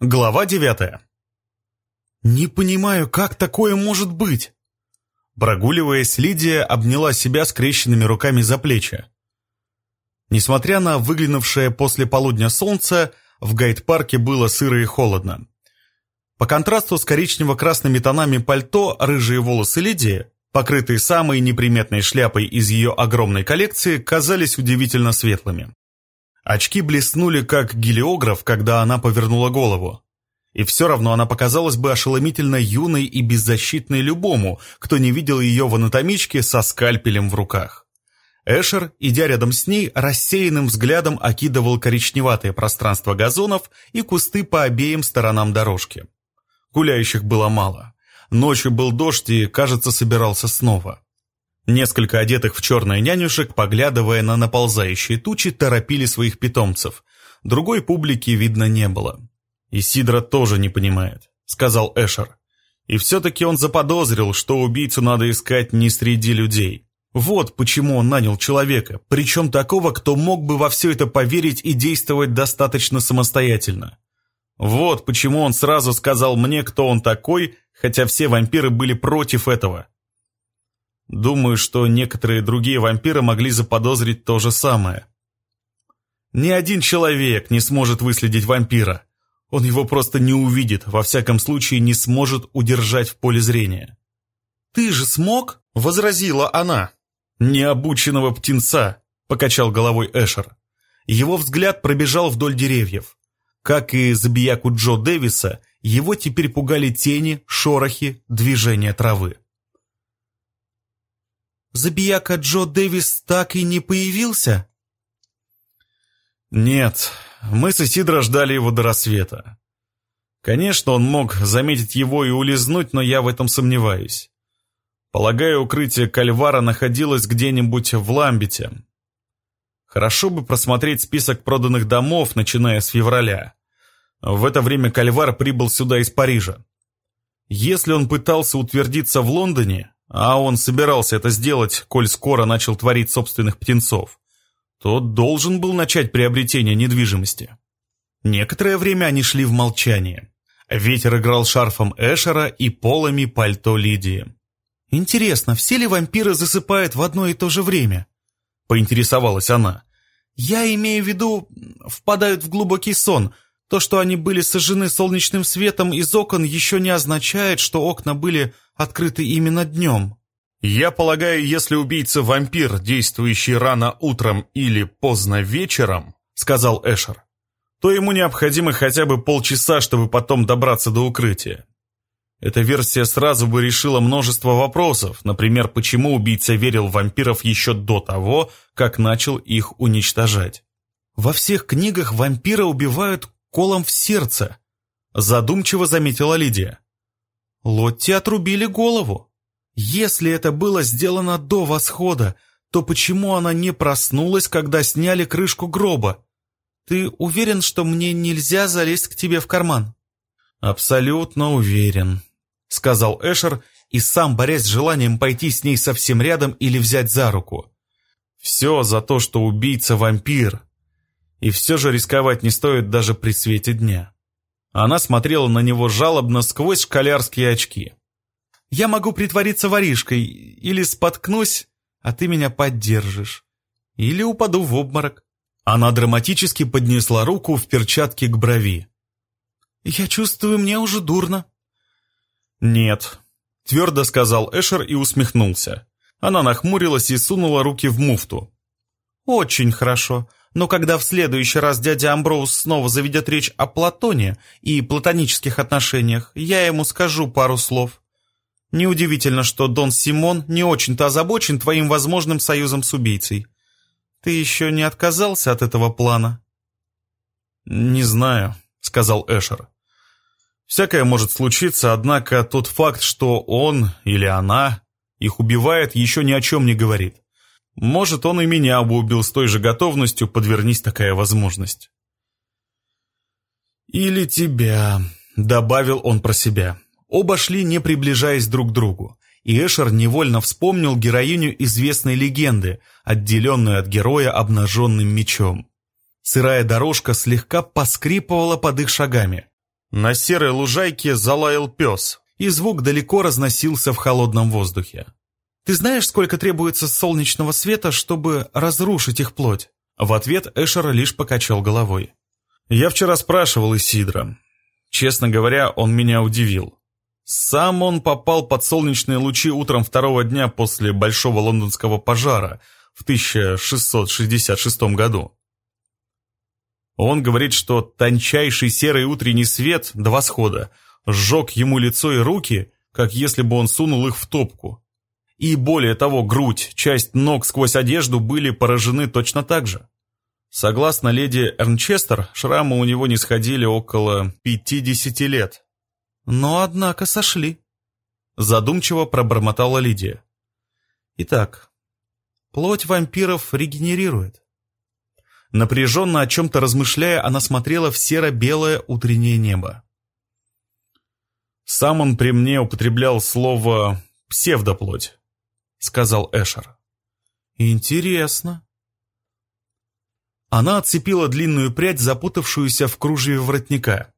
Глава девятая. «Не понимаю, как такое может быть?» Прогуливаясь, Лидия обняла себя скрещенными руками за плечи. Несмотря на выглянувшее после полудня солнце, в гайд-парке было сыро и холодно. По контрасту с коричнево-красными тонами пальто, рыжие волосы Лидии, покрытые самой неприметной шляпой из ее огромной коллекции, казались удивительно светлыми. Очки блеснули, как гелиограф, когда она повернула голову. И все равно она показалась бы ошеломительно юной и беззащитной любому, кто не видел ее в анатомичке со скальпелем в руках. Эшер, идя рядом с ней, рассеянным взглядом окидывал коричневатое пространство газонов и кусты по обеим сторонам дорожки. Гуляющих было мало. Ночью был дождь и, кажется, собирался снова. Несколько одетых в черное нянюшек, поглядывая на наползающие тучи, торопили своих питомцев. Другой публики видно не было. «И Сидра тоже не понимает», — сказал Эшер. И все-таки он заподозрил, что убийцу надо искать не среди людей. Вот почему он нанял человека, причем такого, кто мог бы во все это поверить и действовать достаточно самостоятельно. Вот почему он сразу сказал мне, кто он такой, хотя все вампиры были против этого. Думаю, что некоторые другие вампиры могли заподозрить то же самое. Ни один человек не сможет выследить вампира. Он его просто не увидит, во всяком случае не сможет удержать в поле зрения. «Ты же смог?» — возразила она. «Необученного птенца», — покачал головой Эшер. Его взгляд пробежал вдоль деревьев. Как и забияку Джо Дэвиса, его теперь пугали тени, шорохи, движения травы. Забияка Джо Дэвис так и не появился?» «Нет, мы с Исидро ждали его до рассвета. Конечно, он мог заметить его и улизнуть, но я в этом сомневаюсь. Полагаю, укрытие Кальвара находилось где-нибудь в Ламбете. Хорошо бы просмотреть список проданных домов, начиная с февраля. В это время Кальвар прибыл сюда из Парижа. Если он пытался утвердиться в Лондоне, а он собирался это сделать, коль скоро начал творить собственных птенцов, то должен был начать приобретение недвижимости. Некоторое время они шли в молчании. Ветер играл шарфом Эшера и полами пальто Лидии. «Интересно, все ли вампиры засыпают в одно и то же время?» — поинтересовалась она. «Я имею в виду, впадают в глубокий сон. То, что они были сожжены солнечным светом из окон, еще не означает, что окна были открыты именно днем. Я полагаю, если убийца вампир, действующий рано утром или поздно вечером, сказал Эшер, то ему необходимо хотя бы полчаса, чтобы потом добраться до укрытия. Эта версия сразу бы решила множество вопросов, например, почему убийца верил в вампиров еще до того, как начал их уничтожать. «Во всех книгах вампира убивают колом в сердце», задумчиво заметила Лидия. Лотти отрубили голову. Если это было сделано до восхода, то почему она не проснулась, когда сняли крышку гроба? Ты уверен, что мне нельзя залезть к тебе в карман? Абсолютно уверен, сказал Эшер и сам борясь с желанием пойти с ней совсем рядом или взять за руку. Все за то, что убийца вампир. И все же рисковать не стоит даже при свете дня. Она смотрела на него жалобно сквозь школярские очки. «Я могу притвориться воришкой, или споткнусь, а ты меня поддержишь. Или упаду в обморок». Она драматически поднесла руку в перчатке к брови. «Я чувствую, мне уже дурно». «Нет», — твердо сказал Эшер и усмехнулся. Она нахмурилась и сунула руки в муфту. «Очень хорошо но когда в следующий раз дядя Амброуз снова заведет речь о Платоне и платонических отношениях, я ему скажу пару слов. Неудивительно, что Дон Симон не очень-то озабочен твоим возможным союзом с убийцей. Ты еще не отказался от этого плана?» «Не знаю», — сказал Эшер. «Всякое может случиться, однако тот факт, что он или она их убивает, еще ни о чем не говорит. Может, он и меня бы убил с той же готовностью, подвернись такая возможность. «Или тебя», — добавил он про себя. Оба шли, не приближаясь друг к другу, и Эшер невольно вспомнил героиню известной легенды, отделенную от героя обнаженным мечом. Сырая дорожка слегка поскрипывала под их шагами. На серой лужайке залаял пес, и звук далеко разносился в холодном воздухе. «Ты знаешь, сколько требуется солнечного света, чтобы разрушить их плоть?» В ответ Эшер лишь покачал головой. «Я вчера спрашивал Исидра. Честно говоря, он меня удивил. Сам он попал под солнечные лучи утром второго дня после Большого лондонского пожара в 1666 году. Он говорит, что тончайший серый утренний свет до восхода сжег ему лицо и руки, как если бы он сунул их в топку. И более того, грудь, часть ног сквозь одежду были поражены точно так же. Согласно леди Эрнчестер, шрамы у него не сходили около 50 лет. Но, однако, сошли. Задумчиво пробормотала Лидия. Итак, плоть вампиров регенерирует. Напряженно о чем-то размышляя, она смотрела в серо-белое утреннее небо. «Сам он при мне употреблял слово «псевдоплоть», — сказал Эшер. «Интересно». Она отцепила длинную прядь, запутавшуюся в кружеве воротника.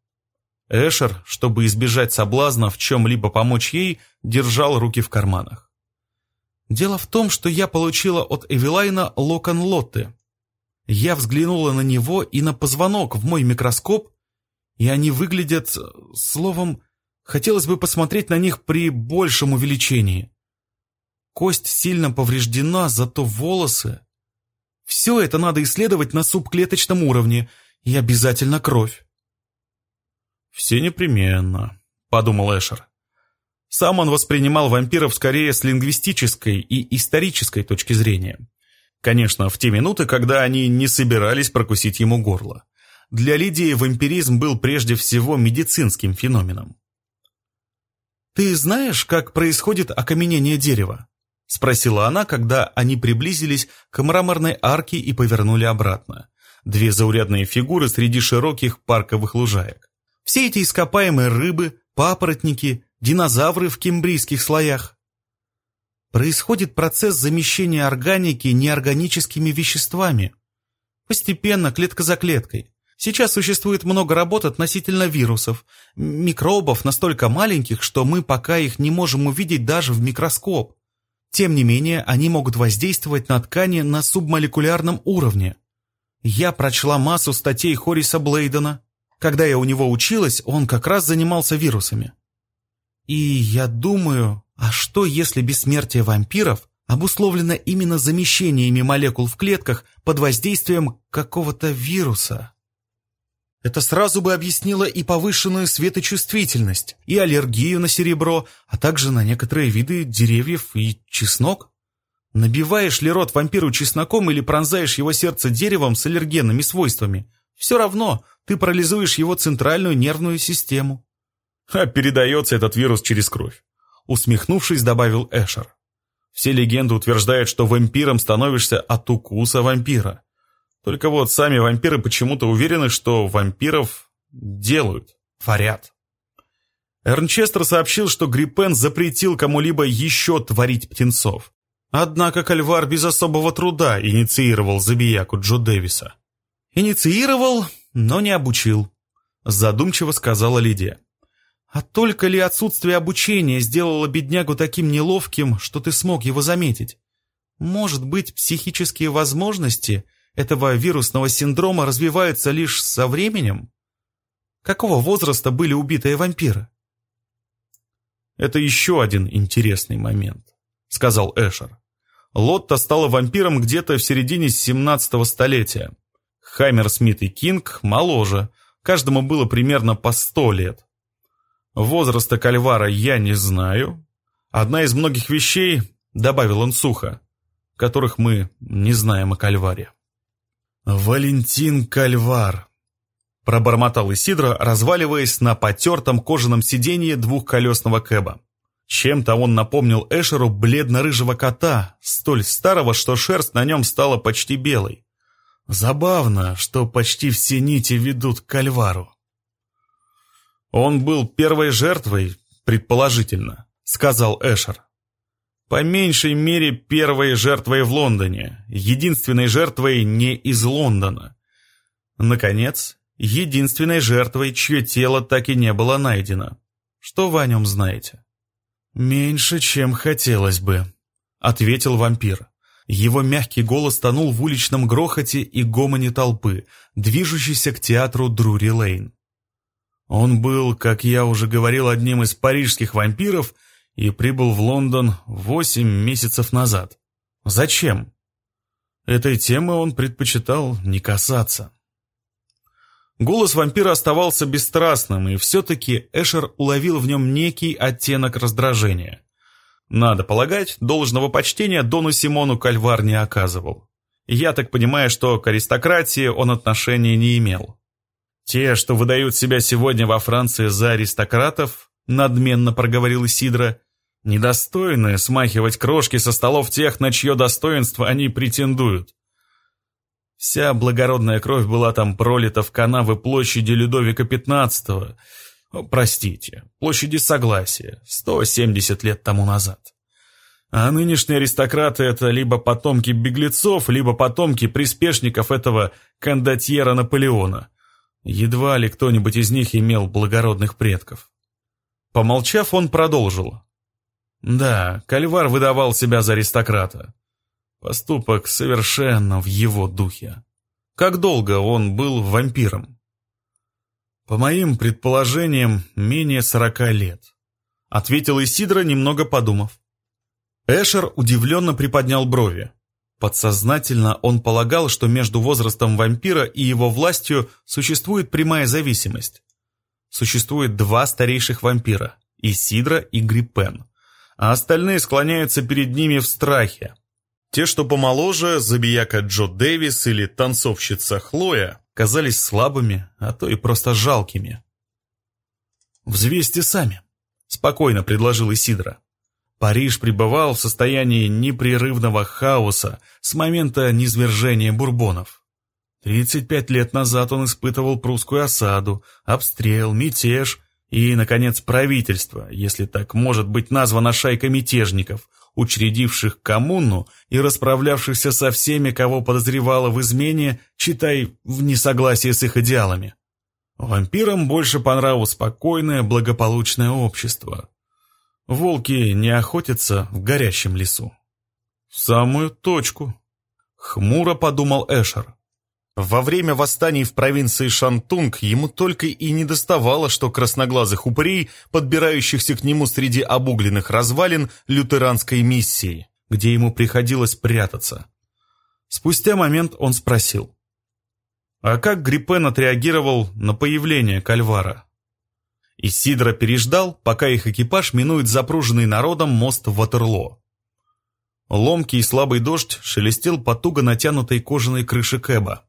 Эшер, чтобы избежать соблазна в чем-либо помочь ей, держал руки в карманах. «Дело в том, что я получила от Эвелайна локон Лотты», я взглянула на него и на позвонок в мой микроскоп, и они выглядят, словом, хотелось бы посмотреть на них при большем увеличении. Кость сильно повреждена, зато волосы... Все это надо исследовать на субклеточном уровне, и обязательно кровь. «Все непременно», — подумал Эшер. Сам он воспринимал вампиров скорее с лингвистической и исторической точки зрения. Конечно, в те минуты, когда они не собирались прокусить ему горло. Для Лидии вампиризм был прежде всего медицинским феноменом. «Ты знаешь, как происходит окаменение дерева?» — спросила она, когда они приблизились к мраморной арке и повернули обратно. Две заурядные фигуры среди широких парковых лужаек. Все эти ископаемые рыбы, папоротники, динозавры в кембрийских слоях. Происходит процесс замещения органики неорганическими веществами. Постепенно, клетка за клеткой. Сейчас существует много работ относительно вирусов, микробов настолько маленьких, что мы пока их не можем увидеть даже в микроскоп. Тем не менее, они могут воздействовать на ткани на субмолекулярном уровне. Я прочла массу статей Хориса Блейдена. Когда я у него училась, он как раз занимался вирусами. И я думаю, а что, если бессмертие вампиров обусловлено именно замещениями молекул в клетках под воздействием какого-то вируса? Это сразу бы объяснило и повышенную светочувствительность, и аллергию на серебро, а также на некоторые виды деревьев и чеснок. Набиваешь ли рот вампиру чесноком или пронзаешь его сердце деревом с аллергенными свойствами, все равно ты парализуешь его центральную нервную систему. А передается этот вирус через кровь усмехнувшись, добавил Эшер. Все легенды утверждают, что вампиром становишься от укуса вампира. Только вот сами вампиры почему-то уверены, что вампиров делают, творят. Эрнчестер сообщил, что Гриппен запретил кому-либо еще творить птенцов. Однако Кальвар без особого труда инициировал забияку Джо Дэвиса. «Инициировал, но не обучил», — задумчиво сказала Лидия. А только ли отсутствие обучения сделало беднягу таким неловким, что ты смог его заметить? Может быть, психические возможности этого вирусного синдрома развиваются лишь со временем? Какого возраста были убитые вампиры? Это еще один интересный момент, сказал Эшер. Лотта стала вампиром где-то в середине 17 столетия. Хаймер, Смит и Кинг моложе, каждому было примерно по 100 лет. Возраста Кальвара я не знаю. Одна из многих вещей, добавил он сухо, которых мы не знаем о Кальваре. «Валентин Кальвар», — пробормотал Исидро, разваливаясь на потертом кожаном сиденье двухколесного кэба. Чем-то он напомнил Эшеру бледно-рыжего кота, столь старого, что шерсть на нем стала почти белой. Забавно, что почти все нити ведут к Кальвару. «Он был первой жертвой, предположительно», — сказал Эшер. «По меньшей мере первой жертвой в Лондоне, единственной жертвой не из Лондона. Наконец, единственной жертвой, чье тело так и не было найдено. Что вы о нем знаете?» «Меньше, чем хотелось бы», — ответил вампир. Его мягкий голос тонул в уличном грохоте и гомоне толпы, движущейся к театру Друри-Лейн. Он был, как я уже говорил, одним из парижских вампиров и прибыл в Лондон восемь месяцев назад. Зачем? Этой темы он предпочитал не касаться. Голос вампира оставался бесстрастным, и все-таки Эшер уловил в нем некий оттенок раздражения. Надо полагать, должного почтения Дону Симону Кальвар не оказывал. Я так понимаю, что к аристократии он отношения не имел. Те, что выдают себя сегодня во Франции за аристократов, надменно проговорил Сидра, недостойны смахивать крошки со столов тех, на чье достоинство они претендуют. Вся благородная кровь была там пролита в канавы площади Людовика XV, простите, площади Согласия, 170 лет тому назад. А нынешние аристократы — это либо потомки беглецов, либо потомки приспешников этого кондотьера Наполеона. Едва ли кто-нибудь из них имел благородных предков. Помолчав, он продолжил. Да, Кальвар выдавал себя за аристократа. Поступок совершенно в его духе. Как долго он был вампиром? По моим предположениям, менее сорока лет. Ответил Исидра, немного подумав. Эшер удивленно приподнял брови. Подсознательно он полагал, что между возрастом вампира и его властью существует прямая зависимость. Существует два старейших вампира – Исидра и Гриппен, а остальные склоняются перед ними в страхе, те, что помоложе, забияка Джо Дэвис или танцовщица Хлоя, казались слабыми, а то и просто жалкими. «Взвесьте сами», — спокойно предложил Исидра. Париж пребывал в состоянии непрерывного хаоса с момента низвержения бурбонов. 35 лет назад он испытывал прусскую осаду, обстрел, мятеж и, наконец, правительство, если так может быть названа шайка мятежников, учредивших коммуну и расправлявшихся со всеми, кого подозревала в измене, читай, в несогласии с их идеалами. Вампирам больше по нраву спокойное, благополучное общество. Волки не охотятся в горящем лесу. В самую точку. Хмуро подумал Эшер. Во время восстаний в провинции Шантунг ему только и не доставало, что красноглазых упырей, подбирающихся к нему среди обугленных развалин лютеранской миссии, где ему приходилось прятаться. Спустя момент он спросил. А как Гриппен отреагировал на появление Кальвара? Исидро переждал, пока их экипаж минует запруженный народом мост в Ватерлоо. Ломкий и слабый дождь шелестел по туго натянутой кожаной крыше Кэба.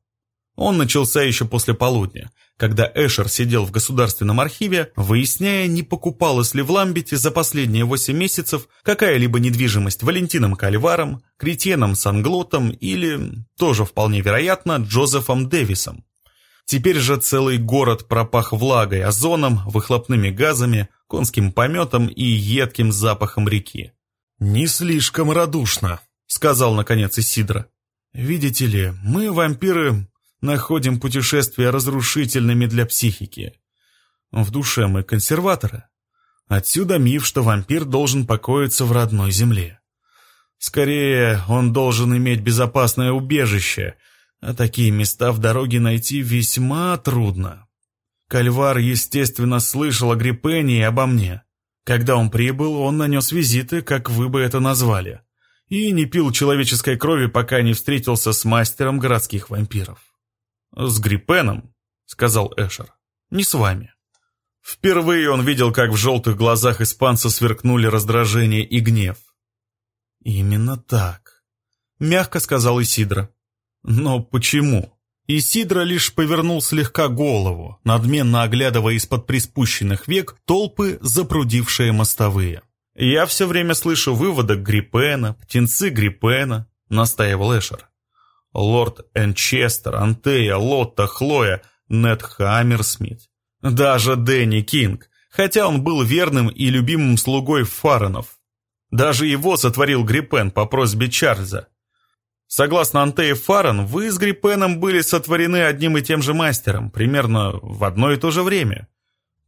Он начался еще после полудня, когда Эшер сидел в Государственном архиве, выясняя, не покупалась ли в Ламбете за последние восемь месяцев какая-либо недвижимость Валентином Кальваром, Кретеном Санглотом или, тоже вполне вероятно, Джозефом Дэвисом. Теперь же целый город пропах влагой, озоном, выхлопными газами, конским пометом и едким запахом реки. «Не слишком радушно», — сказал наконец Исидра. «Видите ли, мы, вампиры, находим путешествия разрушительными для психики. В душе мы консерваторы. Отсюда миф, что вампир должен покоиться в родной земле. Скорее, он должен иметь безопасное убежище, а такие места в дороге найти весьма трудно. Кальвар, естественно, слышал о Гриппене и обо мне. Когда он прибыл, он нанес визиты, как вы бы это назвали, и не пил человеческой крови, пока не встретился с мастером городских вампиров. «С Гриппеном», — сказал Эшер. «Не с вами». Впервые он видел, как в желтых глазах испанца сверкнули раздражение и гнев. «Именно так», — мягко сказал Исидра. «Но почему?» Исидра лишь повернул слегка голову, надменно оглядывая из-под приспущенных век толпы, запрудившие мостовые. «Я все время слышу выводок Гриппена, птенцы Гриппена», — настаивал Эшер. Лорд Энчестер, Антея, Лотта, Хлоя, Нед Хаммерсмит. Даже Дэнни Кинг, хотя он был верным и любимым слугой Фаронов. Даже его сотворил Гриппен по просьбе Чарльза. Согласно Антеи Фаран, вы с Гриппеном были сотворены одним и тем же мастером, примерно в одно и то же время.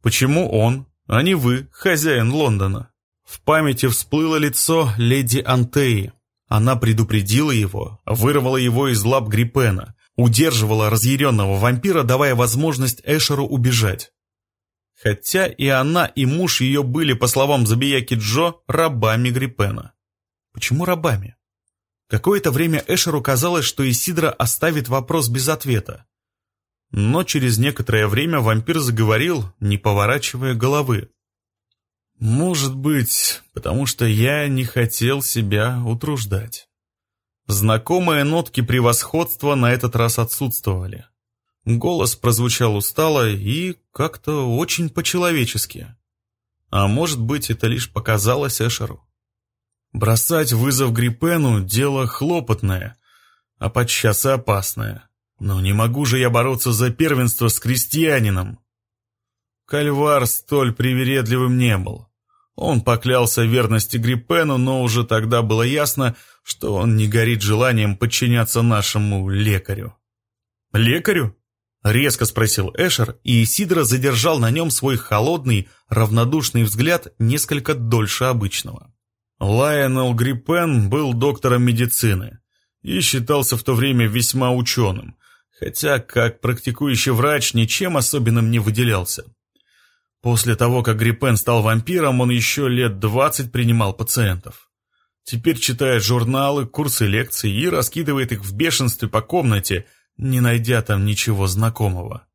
Почему он, а не вы, хозяин Лондона? В памяти всплыло лицо леди Антеи. Она предупредила его, вырвала его из лап Гриппена, удерживала разъяренного вампира, давая возможность Эшеру убежать. Хотя и она, и муж ее были, по словам Забияки Джо, рабами Гриппена. Почему рабами? Какое-то время Эшеру казалось, что Исидра оставит вопрос без ответа. Но через некоторое время вампир заговорил, не поворачивая головы. «Может быть, потому что я не хотел себя утруждать». Знакомые нотки превосходства на этот раз отсутствовали. Голос прозвучал устало и как-то очень по-человечески. А может быть, это лишь показалось Эшеру. Бросать вызов Гриппену – дело хлопотное, а подчас и опасное. Но не могу же я бороться за первенство с крестьянином. Кальвар столь привередливым не был. Он поклялся верности Гриппену, но уже тогда было ясно, что он не горит желанием подчиняться нашему лекарю. «Лекарю?» — резко спросил Эшер, и Сидора задержал на нем свой холодный, равнодушный взгляд несколько дольше обычного. Лайонел Гриппен был доктором медицины и считался в то время весьма ученым, хотя как практикующий врач ничем особенным не выделялся. После того, как Гриппен стал вампиром, он еще лет двадцать принимал пациентов. Теперь читает журналы, курсы лекций и раскидывает их в бешенстве по комнате, не найдя там ничего знакомого.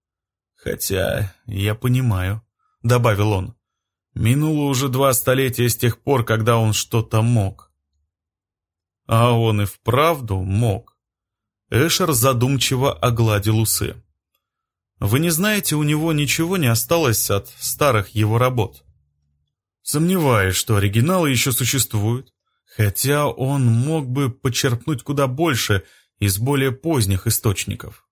«Хотя, я понимаю», — добавил он, — «минуло уже два столетия с тех пор, когда он что-то мог». А он и вправду мог. Эшер задумчиво огладил усы. Вы не знаете, у него ничего не осталось от старых его работ? Сомневаюсь, что оригиналы еще существуют, хотя он мог бы почерпнуть куда больше из более поздних источников.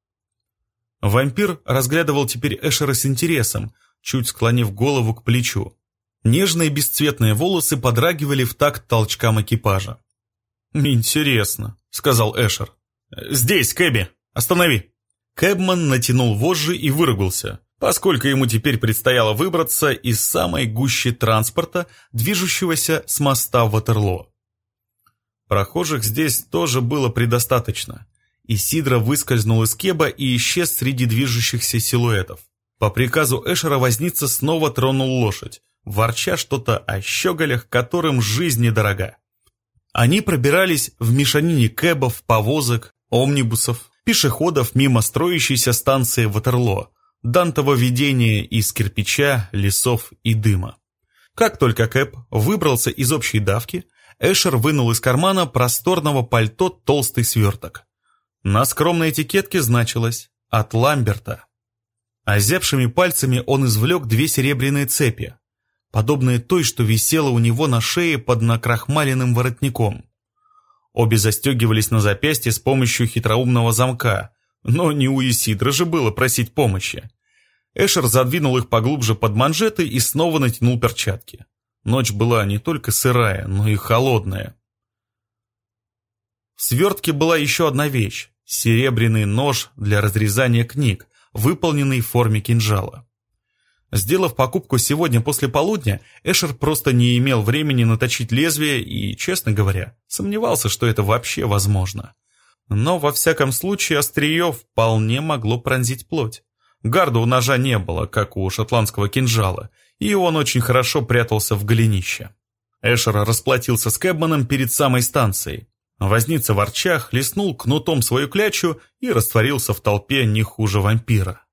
Вампир разглядывал теперь Эшера с интересом, чуть склонив голову к плечу. Нежные бесцветные волосы подрагивали в такт толчкам экипажа. «Интересно», — сказал Эшер. «Здесь, Кэби, останови!» Кэбман натянул вожжи и выругался, поскольку ему теперь предстояло выбраться из самой гущи транспорта, движущегося с моста Ватерлоо. Прохожих здесь тоже было предостаточно. и Сидра выскользнул из кеба и исчез среди движущихся силуэтов. По приказу Эшера возница снова тронул лошадь, ворча что-то о щеголях, которым жизнь недорога. Они пробирались в мешанине кэбов, повозок, омнибусов, пешеходов мимо строящейся станции Ватерло, Дантово видение из кирпича, лесов и дыма. Как только Кэп выбрался из общей давки, Эшер вынул из кармана просторного пальто толстый сверток. На скромной этикетке значилось «От Ламберта». Озябшими пальцами он извлек две серебряные цепи, подобные той, что висела у него на шее под накрахмаленным воротником. Обе застегивались на запястье с помощью хитроумного замка, но не у Исидра же было просить помощи. Эшер задвинул их поглубже под манжеты и снова натянул перчатки. Ночь была не только сырая, но и холодная. В свертке была еще одна вещь – серебряный нож для разрезания книг, выполненный в форме кинжала. Сделав покупку сегодня после полудня, Эшер просто не имел времени наточить лезвие и, честно говоря, сомневался, что это вообще возможно. Но, во всяком случае, острие вполне могло пронзить плоть. Гарда у ножа не было, как у шотландского кинжала, и он очень хорошо прятался в голенище. Эшер расплатился с Кэбманом перед самой станцией. Возница ворча хлестнул кнутом свою клячу и растворился в толпе не хуже вампира.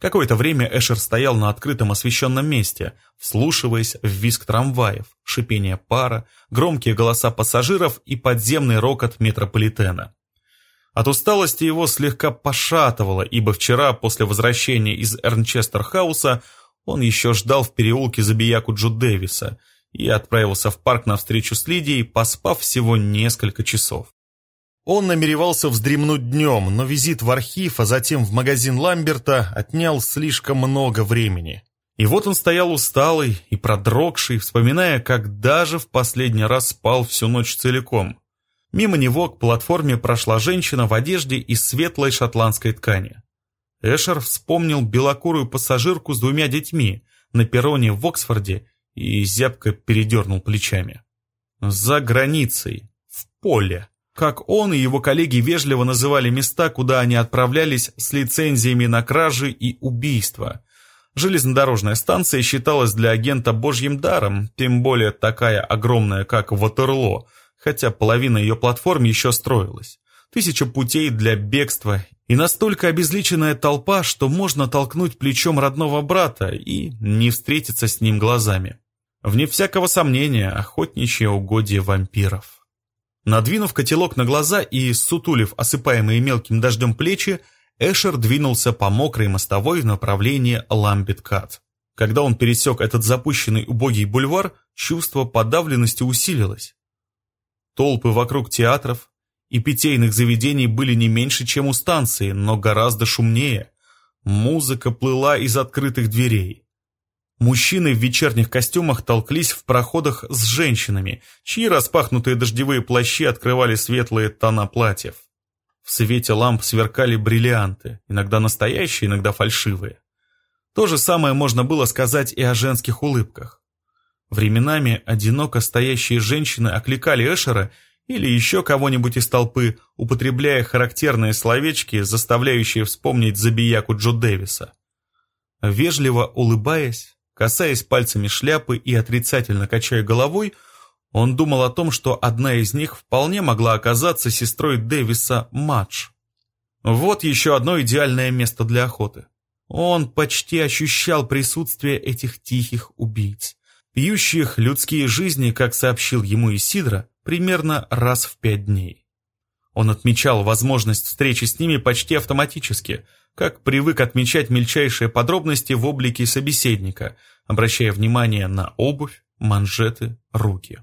Какое-то время Эшер стоял на открытом освещенном месте, вслушиваясь в визг трамваев, шипение пара, громкие голоса пассажиров и подземный рокот метрополитена. От усталости его слегка пошатывало, ибо вчера, после возвращения из Эрнчестер-хауса, он еще ждал в переулке забияку Джо Дэвиса и отправился в парк на встречу с Лидией, поспав всего несколько часов. Он намеревался вздремнуть днем, но визит в архив, а затем в магазин Ламберта отнял слишком много времени. И вот он стоял усталый и продрогший, вспоминая, как даже в последний раз спал всю ночь целиком. Мимо него к платформе прошла женщина в одежде из светлой шотландской ткани. Эшер вспомнил белокурую пассажирку с двумя детьми на перроне в Оксфорде и зябко передернул плечами. За границей, в поле. Как он и его коллеги вежливо называли места, куда они отправлялись с лицензиями на кражи и убийства. Железнодорожная станция считалась для агента божьим даром, тем более такая огромная, как Ватерло, хотя половина ее платформ еще строилась. Тысяча путей для бегства и настолько обезличенная толпа, что можно толкнуть плечом родного брата и не встретиться с ним глазами. Вне всякого сомнения, охотничье угодье вампиров. Надвинув котелок на глаза и сутулив осыпаемые мелким дождем плечи, Эшер двинулся по мокрой мостовой в направлении Ламбиткат. Когда он пересек этот запущенный убогий бульвар, чувство подавленности усилилось. Толпы вокруг театров и питейных заведений были не меньше, чем у станции, но гораздо шумнее. Музыка плыла из открытых дверей. Мужчины в вечерних костюмах толклись в проходах с женщинами, чьи распахнутые дождевые плащи открывали светлые тона платьев. В свете ламп сверкали бриллианты, иногда настоящие, иногда фальшивые. То же самое можно было сказать и о женских улыбках. Временами одиноко стоящие женщины окликали Эшера или еще кого-нибудь из толпы, употребляя характерные словечки, заставляющие вспомнить забияку Джо Дэвиса. Вежливо улыбаясь, касаясь пальцами шляпы и отрицательно качая головой, он думал о том, что одна из них вполне могла оказаться сестрой Дэвиса Мадж. Вот еще одно идеальное место для охоты. Он почти ощущал присутствие этих тихих убийц пьющих людские жизни, как сообщил ему Исидро, примерно раз в пять дней. Он отмечал возможность встречи с ними почти автоматически, как привык отмечать мельчайшие подробности в облике собеседника, обращая внимание на обувь, манжеты, руки.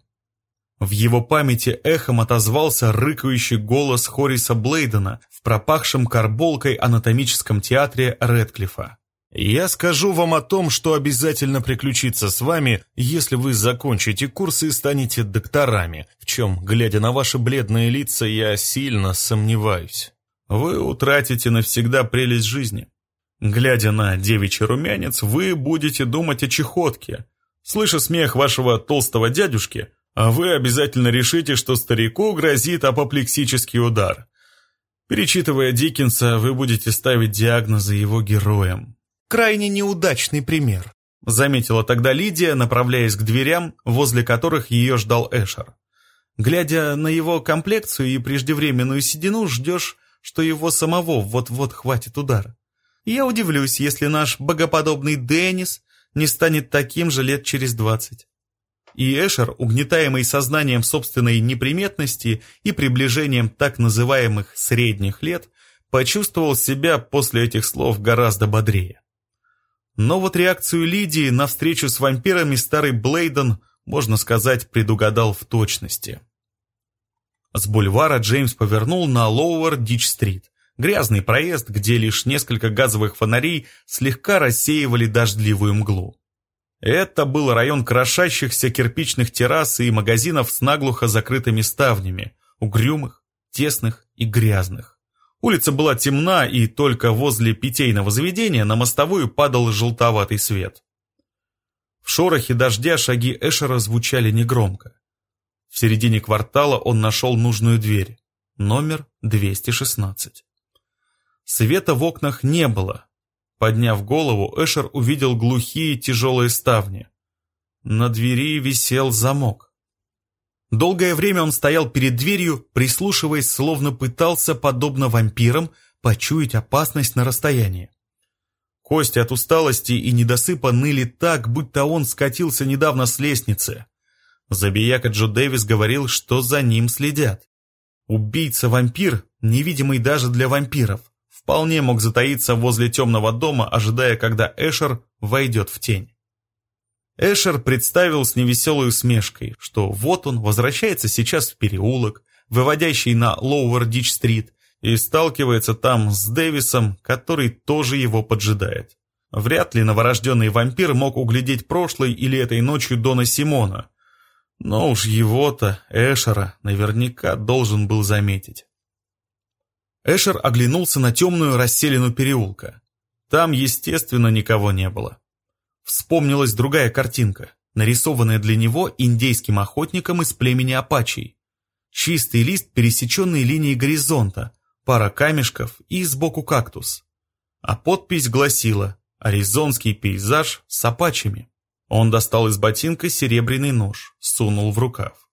В его памяти эхом отозвался рыкающий голос Хориса Блейдена в пропахшем карболкой анатомическом театре Редклифа. Я скажу вам о том, что обязательно приключится с вами, если вы закончите курсы и станете докторами, в чем, глядя на ваши бледные лица, я сильно сомневаюсь. Вы утратите навсегда прелесть жизни. Глядя на девичий румянец, вы будете думать о чехотке. Слыша смех вашего толстого дядюшки, вы обязательно решите, что старику грозит апоплексический удар. Перечитывая Диккенса, вы будете ставить диагнозы его героям крайне неудачный пример», заметила тогда Лидия, направляясь к дверям, возле которых ее ждал Эшер. Глядя на его комплекцию и преждевременную седину, ждешь, что его самого вот-вот хватит удар. Я удивлюсь, если наш богоподобный Деннис не станет таким же лет через двадцать. И Эшер, угнетаемый сознанием собственной неприметности и приближением так называемых «средних лет», почувствовал себя после этих слов гораздо бодрее. Но вот реакцию Лидии на встречу с вампирами старый Блейден, можно сказать, предугадал в точности. С бульвара Джеймс повернул на Лоуэр Дич-стрит, грязный проезд, где лишь несколько газовых фонарей слегка рассеивали дождливую мглу. Это был район крошащихся кирпичных террас и магазинов с наглухо закрытыми ставнями, угрюмых, тесных и грязных. Улица была темна, и только возле питейного заведения на мостовую падал желтоватый свет. В шорохе дождя шаги Эшера звучали негромко. В середине квартала он нашел нужную дверь, номер 216. Света в окнах не было. Подняв голову, Эшер увидел глухие тяжелые ставни. На двери висел замок. Долгое время он стоял перед дверью, прислушиваясь, словно пытался, подобно вампирам, почуять опасность на расстоянии. Кости от усталости и недосыпа ныли так, будто он скатился недавно с лестницы. Забияка Джо Дэвис говорил, что за ним следят. Убийца-вампир, невидимый даже для вампиров, вполне мог затаиться возле темного дома, ожидая, когда Эшер войдет в тень. Эшер представил с невеселой усмешкой, что вот он возвращается сейчас в переулок, выводящий на Лоуэр-Дич-стрит, и сталкивается там с Дэвисом, который тоже его поджидает. Вряд ли новорожденный вампир мог углядеть прошлой или этой ночью Дона Симона. Но уж его-то, Эшера, наверняка должен был заметить. Эшер оглянулся на темную расселину переулка. Там, естественно, никого не было. Вспомнилась другая картинка, нарисованная для него индейским охотником из племени Апачей. Чистый лист, пересеченный линией горизонта, пара камешков и сбоку кактус. А подпись гласила «Аризонский пейзаж с апачами». Он достал из ботинка серебряный нож, сунул в рукав.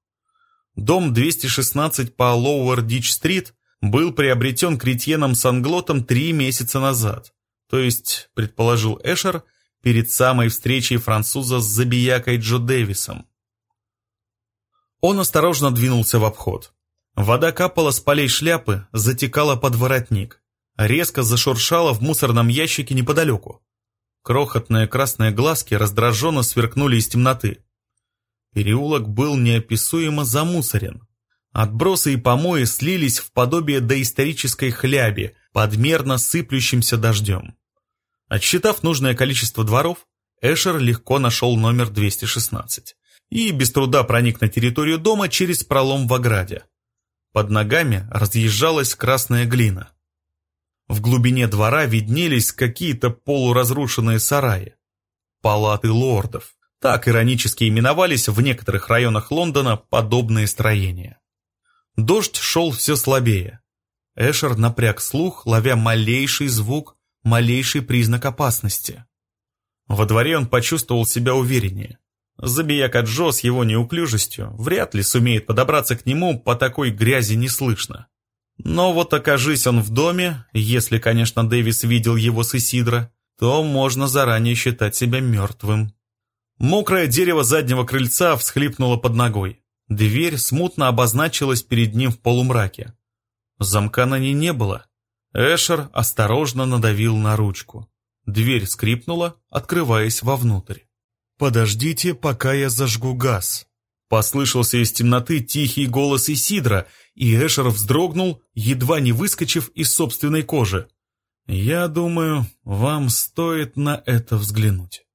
Дом 216 по Лоуэр-Дич-стрит был приобретен Кретьеном Санглотом три месяца назад, то есть, предположил Эшер, перед самой встречей француза с забиякой Джо Дэвисом. Он осторожно двинулся в обход. Вода капала с полей шляпы, затекала под воротник. Резко зашуршала в мусорном ящике неподалеку. Крохотные красные глазки раздраженно сверкнули из темноты. Переулок был неописуемо замусорен. Отбросы и помои слились в подобие доисторической хляби, подмерно сыплющимся дождем. Отсчитав нужное количество дворов, Эшер легко нашел номер 216 и без труда проник на территорию дома через пролом в ограде. Под ногами разъезжалась красная глина. В глубине двора виднелись какие-то полуразрушенные сараи. Палаты лордов. Так иронически именовались в некоторых районах Лондона подобные строения. Дождь шел все слабее. Эшер напряг слух, ловя малейший звук, малейший признак опасности. Во дворе он почувствовал себя увереннее. Забияка Джо с его неуклюжестью вряд ли сумеет подобраться к нему по такой грязи неслышно. Но вот окажись он в доме, если, конечно, Дэвис видел его с Исидро, то можно заранее считать себя мертвым. Мокрое дерево заднего крыльца всхлипнуло под ногой. Дверь смутно обозначилась перед ним в полумраке. Замка на ней не было. Эшер осторожно надавил на ручку. Дверь скрипнула, открываясь вовнутрь. «Подождите, пока я зажгу газ», Послышался из темноты тихий голос Исидра, и Эшер вздрогнул, едва не выскочив из собственной кожи. «Я думаю, вам стоит на это взглянуть».